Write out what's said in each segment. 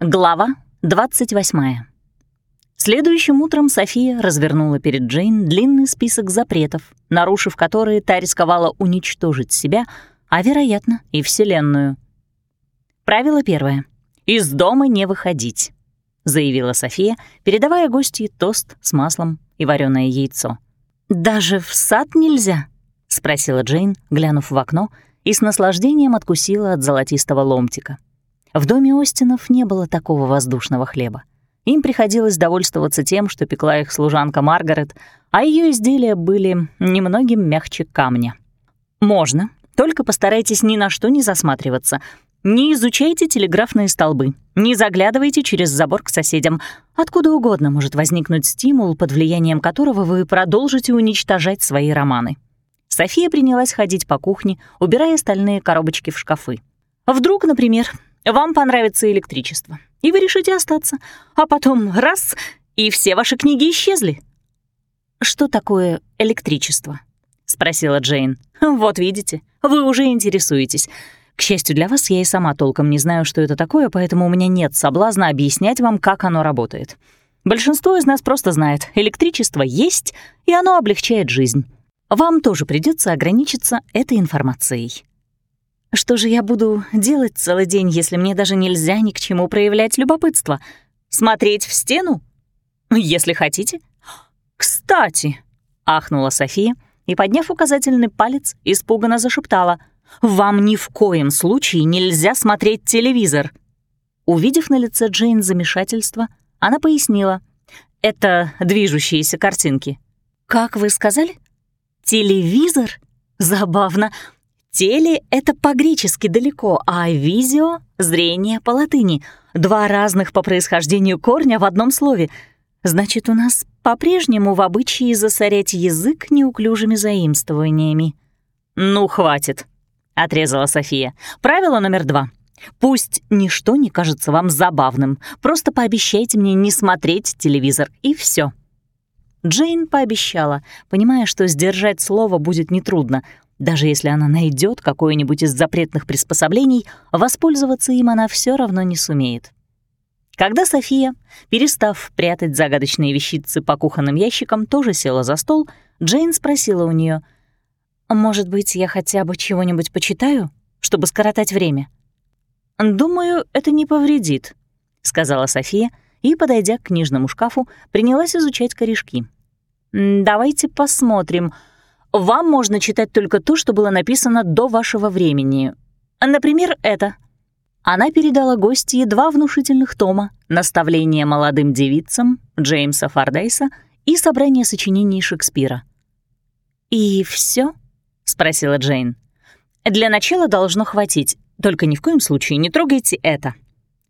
Глава 28. Следующим утром София развернула перед Джейн длинный список запретов, нарушив которые та рисковала уничтожить себя, а, вероятно, и Вселенную. Правило первое. «Из дома не выходить», — заявила София, передавая гостье тост с маслом и вареное яйцо. «Даже в сад нельзя?» — спросила Джейн, глянув в окно, и с наслаждением откусила от золотистого ломтика. В доме Остинов не было такого воздушного хлеба. Им приходилось довольствоваться тем, что пекла их служанка Маргарет, а ее изделия были немногим мягче камня. Можно, только постарайтесь ни на что не засматриваться. Не изучайте телеграфные столбы, не заглядывайте через забор к соседям. Откуда угодно может возникнуть стимул, под влиянием которого вы продолжите уничтожать свои романы. София принялась ходить по кухне, убирая стальные коробочки в шкафы. Вдруг, например, вам понравится электричество, и вы решите остаться, а потом раз — и все ваши книги исчезли. «Что такое электричество?» — спросила Джейн. «Вот видите, вы уже интересуетесь. К счастью для вас, я и сама толком не знаю, что это такое, поэтому у меня нет соблазна объяснять вам, как оно работает. Большинство из нас просто знает, электричество есть, и оно облегчает жизнь. Вам тоже придется ограничиться этой информацией. Что же я буду делать целый день, если мне даже нельзя ни к чему проявлять любопытство? Смотреть в стену? Если хотите. Кстати, ахнула София и, подняв указательный палец, испуганно зашептала. «Вам ни в коем случае нельзя смотреть телевизор!» Увидев на лице Джейн замешательство, она пояснила. «Это движущиеся картинки». «Как вы сказали?» «Телевизор? Забавно. Теле — это по-гречески далеко, а визио — зрение по латыни. Два разных по происхождению корня в одном слове. Значит, у нас по-прежнему в обычае засорять язык неуклюжими заимствованиями. «Ну, хватит», — отрезала София. «Правило номер два. Пусть ничто не кажется вам забавным. Просто пообещайте мне не смотреть телевизор, и все. Джейн пообещала, понимая, что сдержать слово будет нетрудно — даже если она найдет какое-нибудь из запретных приспособлений, воспользоваться им она все равно не сумеет. Когда София, перестав прятать загадочные вещицы по кухонным ящикам, тоже села за стол, Джейн спросила у нее: «Может быть, я хотя бы чего-нибудь почитаю, чтобы скоротать время?» «Думаю, это не повредит», — сказала София и, подойдя к книжному шкафу, принялась изучать корешки. «Давайте посмотрим», вам можно читать только то, что было написано до вашего времени. Например, это. Она передала гостье два внушительных тома «Наставление молодым девицам» Джеймса Фардейса и «Собрание сочинений Шекспира». «И все? спросила Джейн. «Для начала должно хватить, только ни в коем случае не трогайте это».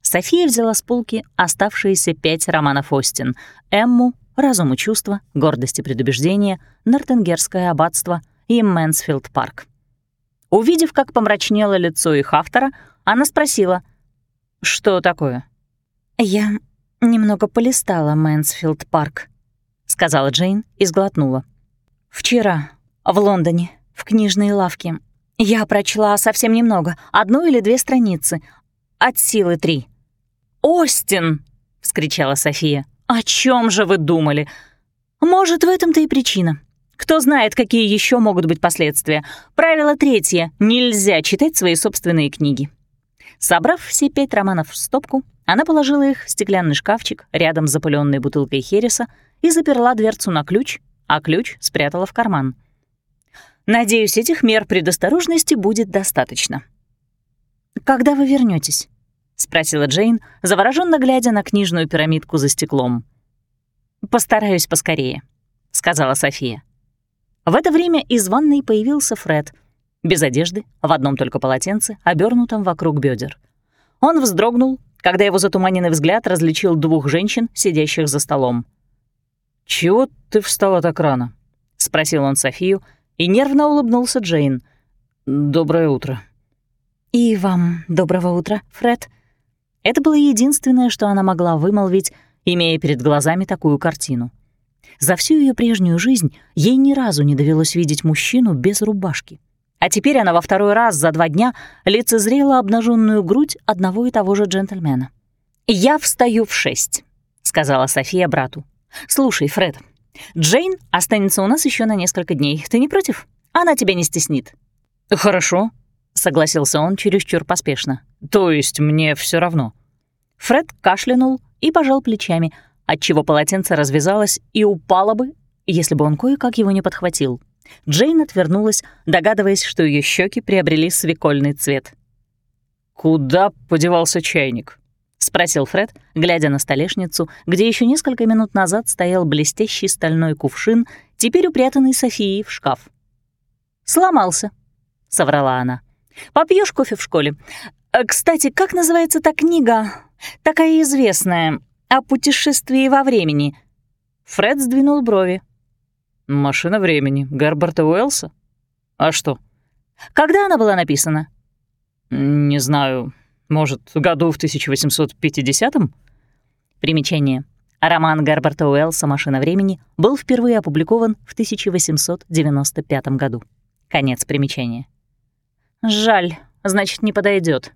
София взяла с полки оставшиеся пять романов Остин — «Эмму», «Разум и чувства», «Гордость и предубеждение», «Нортенгерское аббатство» и «Мэнсфилд парк». Увидев, как помрачнело лицо их автора, она спросила, «Что такое?» «Я немного полистала Мэнсфилд парк», — сказала Джейн и сглотнула. «Вчера в Лондоне, в книжной лавке, я прочла совсем немного, одну или две страницы, от силы три». «Остин!» — вскричала София. «О чем же вы думали? Может, в этом-то и причина. Кто знает, какие еще могут быть последствия. Правило третье — нельзя читать свои собственные книги». Собрав все пять романов в стопку, она положила их в стеклянный шкафчик рядом с запыленной бутылкой Хереса и заперла дверцу на ключ, а ключ спрятала в карман. «Надеюсь, этих мер предосторожности будет достаточно». «Когда вы вернетесь? Спросила Джейн, завороженно глядя на книжную пирамидку за стеклом. «Постараюсь поскорее», — сказала София. В это время из ванной появился Фред, без одежды, в одном только полотенце, обернутом вокруг бедер. Он вздрогнул, когда его затуманенный взгляд различил двух женщин, сидящих за столом. «Чего ты встала так рано?» — спросил он Софию и нервно улыбнулся Джейн. «Доброе утро». «И вам доброго утра, Фред», это было единственное, что она могла вымолвить, имея перед глазами такую картину. За всю ее прежнюю жизнь ей ни разу не довелось видеть мужчину без рубашки. А теперь она во второй раз за два дня лицезрела обнаженную грудь одного и того же джентльмена. «Я встаю в шесть», — сказала София брату. «Слушай, Фред, Джейн останется у нас еще на несколько дней. Ты не против? Она тебя не стеснит». «Хорошо», — согласился он чересчур поспешно. «То есть мне все равно». Фред кашлянул и пожал плечами, отчего полотенце развязалось и упало бы, если бы он кое-как его не подхватил. Джейн отвернулась, догадываясь, что ее щеки приобрели свекольный цвет. «Куда подевался чайник?» — спросил Фред, глядя на столешницу, где еще несколько минут назад стоял блестящий стальной кувшин, теперь упрятанный Софией в шкаф. «Сломался», — соврала она. «Попьешь кофе в школе? Э, кстати, как называется та книга, такая известная, о путешествии во времени?» Фред сдвинул брови. «Машина времени. Герберта Уэллса? А что?» «Когда она была написана?» «Не знаю. Может, году в 1850-м?» Примечание. Роман Герберта Уэллса «Машина времени» был впервые опубликован в 1895 году. Конец примечания. «Жаль, значит, не подойдет,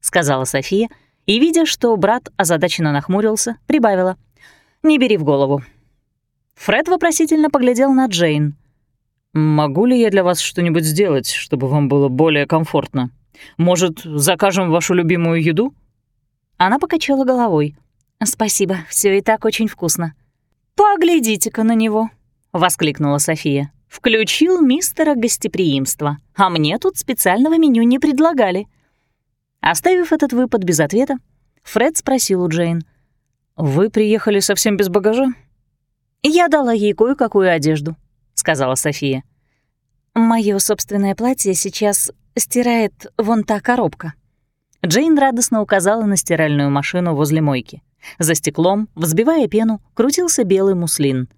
сказала София, и, видя, что брат озадаченно нахмурился, прибавила. «Не бери в голову. Фред вопросительно поглядел на Джейн. «Могу ли я для вас что-нибудь сделать, чтобы вам было более комфортно? Может, закажем вашу любимую еду?» Она покачала головой. «Спасибо, все и так очень вкусно». «Поглядите-ка на него», — воскликнула София. «Включил мистера гостеприимства, а мне тут специального меню не предлагали». Оставив этот выпад без ответа, Фред спросил у Джейн. «Вы приехали совсем без багажа?» «Я дала ей кое-какую одежду», — сказала София. Мое собственное платье сейчас стирает вон та коробка». Джейн радостно указала на стиральную машину возле мойки. За стеклом, взбивая пену, крутился белый муслин.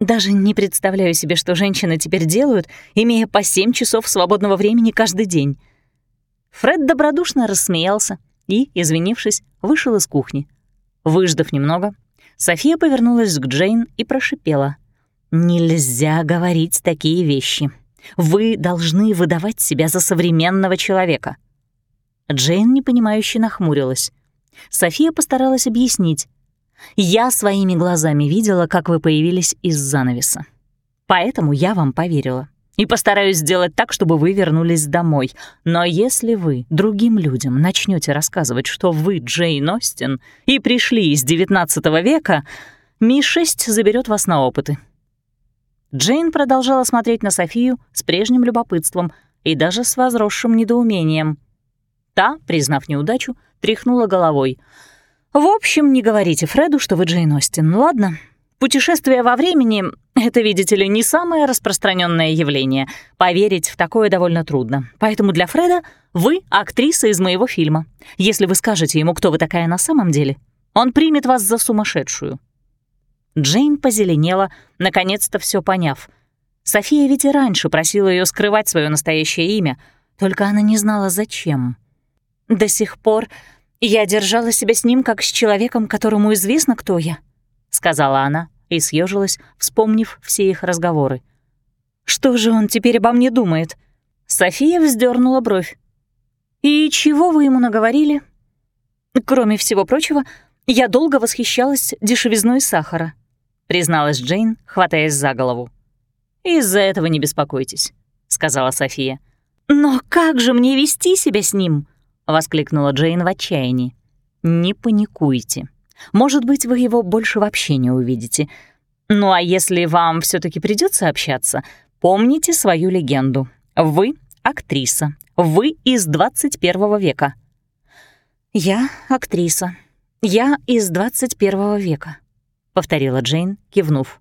«Даже не представляю себе, что женщины теперь делают, имея по семь часов свободного времени каждый день». Фред добродушно рассмеялся и, извинившись, вышел из кухни. Выждав немного, София повернулась к Джейн и прошипела. «Нельзя говорить такие вещи. Вы должны выдавать себя за современного человека». Джейн непонимающе нахмурилась. София постаралась объяснить. «Я своими глазами видела, как вы появились из занавеса. Поэтому я вам поверила и постараюсь сделать так, чтобы вы вернулись домой. Но если вы другим людям начнете рассказывать, что вы Джейн Остин и пришли из XIX века, Ми-6 заберет вас на опыты». Джейн продолжала смотреть на Софию с прежним любопытством и даже с возросшим недоумением. Та, признав неудачу, тряхнула головой. «В общем, не говорите Фреду, что вы Джейн Остин, ладно?» Путешествие во времени — это, видите ли, не самое распространенное явление. Поверить в такое довольно трудно. Поэтому для Фреда вы — актриса из моего фильма. Если вы скажете ему, кто вы такая на самом деле, он примет вас за сумасшедшую». Джейн позеленела, наконец-то все поняв. София ведь и раньше просила ее скрывать свое настоящее имя, только она не знала, зачем. До сих пор я держала себя с ним как с человеком, которому известно, кто я —— сказала она и съежилась, вспомнив все их разговоры. «Что же он теперь обо мне думает?» София вздернула бровь. «И чего вы ему наговорили?» «Кроме всего прочего, я долго восхищалась дешевизной сахара», призналась Джейн, хватаясь за голову. «Из-за этого не беспокойтесь», — сказала София. «Но как же мне вести себя с ним?» — воскликнула Джейн в отчаянии. «Не паникуйте», может быть, вы его больше вообще не увидите. Ну а если вам все таки придется общаться, помните свою легенду. Вы — актриса. Вы из 21 века. «Я — актриса. Я из 21 века», — повторила Джейн, кивнув.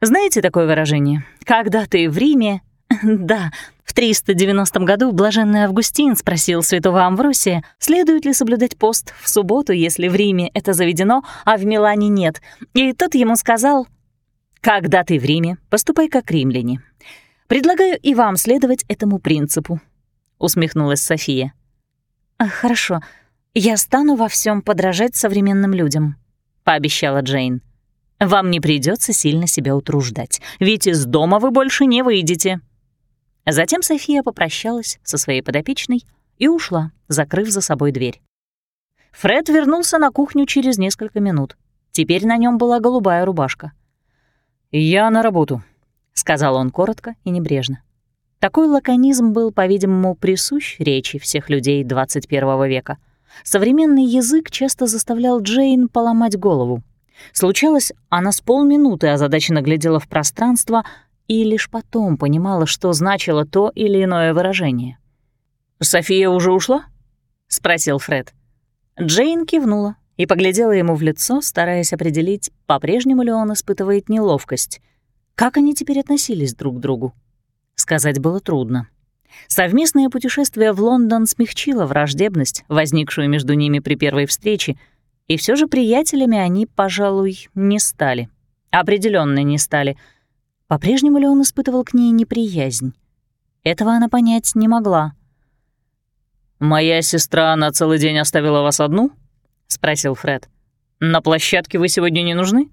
«Знаете такое выражение? Когда ты в Риме...» «Да, в 390 году блаженный Августин спросил святого Амвросия, следует ли соблюдать пост в субботу, если в Риме это заведено, а в Милане нет. И тот ему сказал, «Когда ты в Риме, поступай как римляне. Предлагаю и вам следовать этому принципу», — усмехнулась София. «Хорошо, я стану во всем подражать современным людям», — пообещала Джейн. «Вам не придется сильно себя утруждать, ведь из дома вы больше не выйдете». Затем София попрощалась со своей подопечной и ушла, закрыв за собой дверь. Фред вернулся на кухню через несколько минут. Теперь на нем была голубая рубашка. «Я на работу», — сказал он коротко и небрежно. Такой лаконизм был, по-видимому, присущ речи всех людей 21 века. Современный язык часто заставлял Джейн поломать голову. Случалось, она с полминуты озадаченно глядела в пространство и лишь потом понимала, что значило то или иное выражение. «София уже ушла?» — спросил Фред. Джейн кивнула и поглядела ему в лицо, стараясь определить, по-прежнему ли он испытывает неловкость. Как они теперь относились друг к другу? Сказать было трудно. Совместное путешествие в Лондон смягчило враждебность, возникшую между ними при первой встрече, и все же приятелями они, пожалуй, не стали. Определенно не стали. По-прежнему ли он испытывал к ней неприязнь? Этого она понять не могла. «Моя сестра на целый день оставила вас одну?» — спросил Фред. «На площадке вы сегодня не нужны?»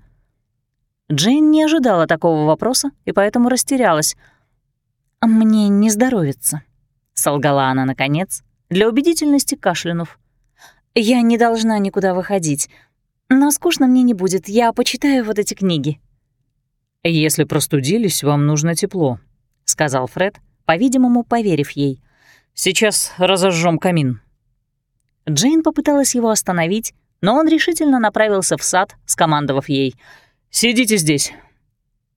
Джейн не ожидала такого вопроса и поэтому растерялась — «Мне не здоровится», — солгала она наконец, для убедительности кашлянув. «Я не должна никуда выходить, но скучно мне не будет, я почитаю вот эти книги». «Если простудились, вам нужно тепло», — сказал Фред, по-видимому, поверив ей. «Сейчас разожжем камин». Джейн попыталась его остановить, но он решительно направился в сад, скомандовав ей «Сидите здесь».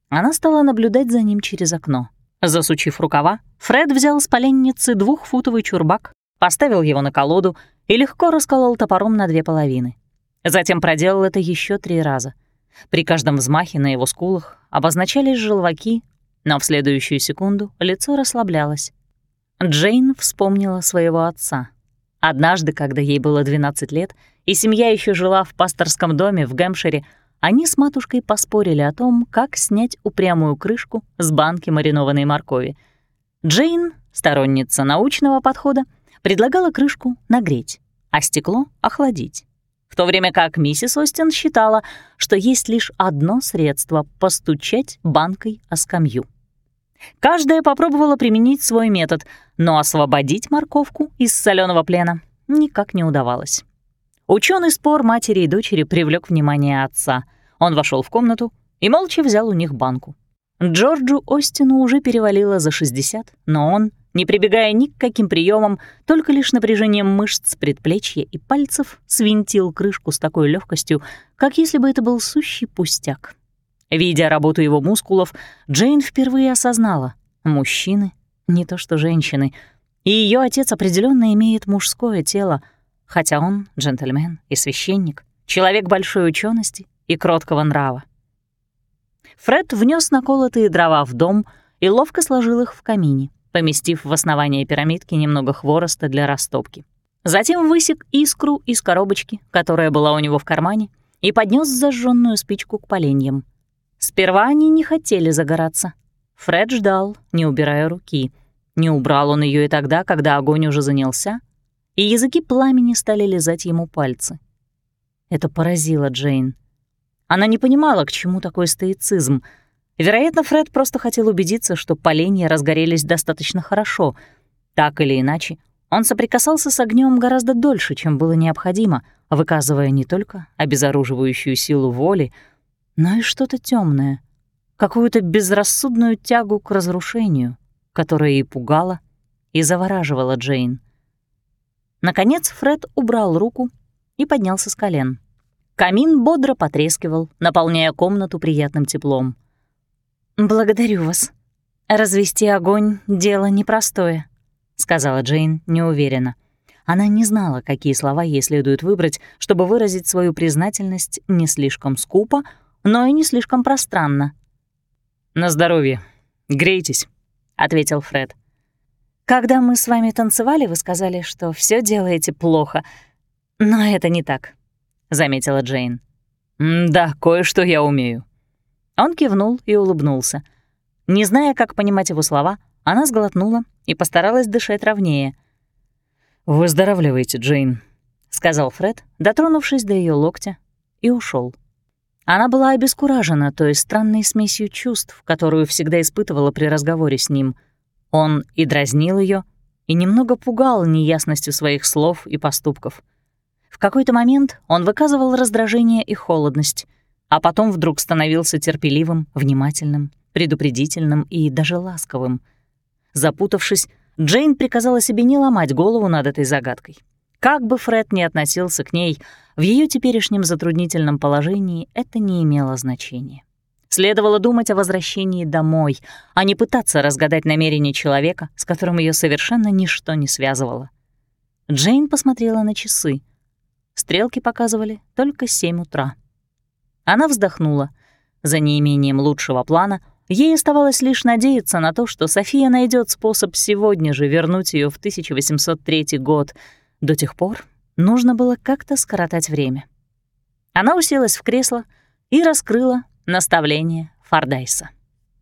Она стала наблюдать за ним через окно. Засучив рукава, Фред взял с поленницы двухфутовый чурбак, поставил его на колоду и легко расколол топором на две половины. Затем проделал это еще три раза. При каждом взмахе на его скулах обозначались желваки, но в следующую секунду лицо расслаблялось. Джейн вспомнила своего отца. Однажды, когда ей было 12 лет, и семья еще жила в пасторском доме в Гэмпшире, они с матушкой поспорили о том, как снять упрямую крышку с банки маринованной моркови. Джейн, сторонница научного подхода, предлагала крышку нагреть, а стекло — охладить. То время как миссис Остин считала, что есть лишь одно средство — постучать банкой о скамью. Каждая попробовала применить свой метод, но освободить морковку из соленого плена никак не удавалось. Ученый спор матери и дочери привлек внимание отца. Он вошел в комнату и молча взял у них банку. Джорджу Остину уже перевалило за 60, но он, не прибегая ни к каким приемам, только лишь напряжением мышц предплечья и пальцев, свинтил крышку с такой легкостью, как если бы это был сущий пустяк. Видя работу его мускулов, Джейн впервые осознала — мужчины — не то что женщины, и ее отец определенно имеет мужское тело — хотя он джентльмен и священник, человек большой учености и кроткого нрава. Фред внес наколотые дрова в дом и ловко сложил их в камине, поместив в основание пирамидки немного хвороста для растопки. Затем высек искру из коробочки, которая была у него в кармане, и поднес зажженную спичку к поленьям. Сперва они не хотели загораться. Фред ждал, не убирая руки. Не убрал он ее и тогда, когда огонь уже занялся, и языки пламени стали лизать ему пальцы. Это поразило Джейн. Она не понимала, к чему такой стоицизм. Вероятно, Фред просто хотел убедиться, что поленья разгорелись достаточно хорошо. Так или иначе, он соприкасался с огнем гораздо дольше, чем было необходимо, выказывая не только обезоруживающую силу воли, но и что-то темное, какую-то безрассудную тягу к разрушению, которая и пугала, и завораживала Джейн. Наконец Фред убрал руку и поднялся с колен. Камин бодро потрескивал, наполняя комнату приятным теплом. «Благодарю вас. Развести огонь — дело непростое», — сказала Джейн неуверенно. Она не знала, какие слова ей следует выбрать, чтобы выразить свою признательность не слишком скупо, но и не слишком пространно. «На здоровье. Грейтесь», — ответил Фред. Когда мы с вами танцевали, вы сказали, что все делаете плохо. Но это не так, заметила Джейн. Да, кое-что я умею. Он кивнул и улыбнулся. Не зная, как понимать его слова, она сглотнула и постаралась дышать ровнее. «Выздоравливайте, Джейн», — сказал Фред, дотронувшись до ее локтя, и ушел. Она была обескуражена той странной смесью чувств, которую всегда испытывала при разговоре с ним — он и дразнил ее, и немного пугал неясностью своих слов и поступков. В какой-то момент он выказывал раздражение и холодность, а потом вдруг становился терпеливым, внимательным, предупредительным и даже ласковым. Запутавшись, Джейн приказала себе не ломать голову над этой загадкой. Как бы Фред ни относился к ней, в ее теперешнем затруднительном положении это не имело значения. Следовало думать о возвращении домой, а не пытаться разгадать намерения человека, с которым ее совершенно ничто не связывало. Джейн посмотрела на часы. Стрелки показывали только семь утра. Она вздохнула. За неимением лучшего плана ей оставалось лишь надеяться на то, что София найдет способ сегодня же вернуть ее в 1803 год. До тех пор нужно было как-то скоротать время. Она уселась в кресло и раскрыла наставление Фардайса.